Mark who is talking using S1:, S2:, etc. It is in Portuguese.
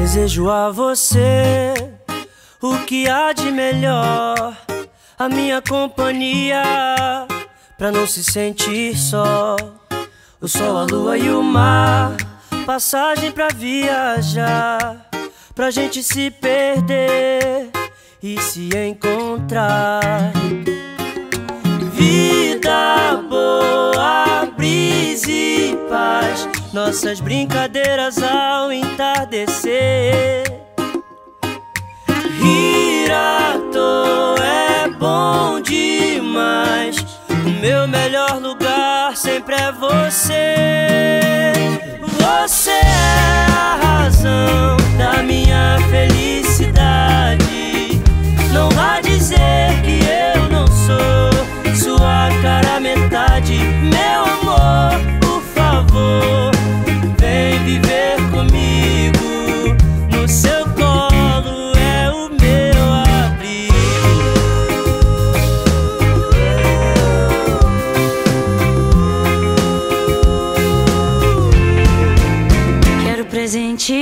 S1: Desejo a você o que há de melhor, a minha companhia, pra não se sentir só. O sol, a lua e o mar, passagem pra viajar, pra gente se perder e se encontrar. Vida boa, brisa e paz, nossas brincadeiras ao entardecer. Rir à toa é bom demais. O meu melhor lugar sempre é você. Você é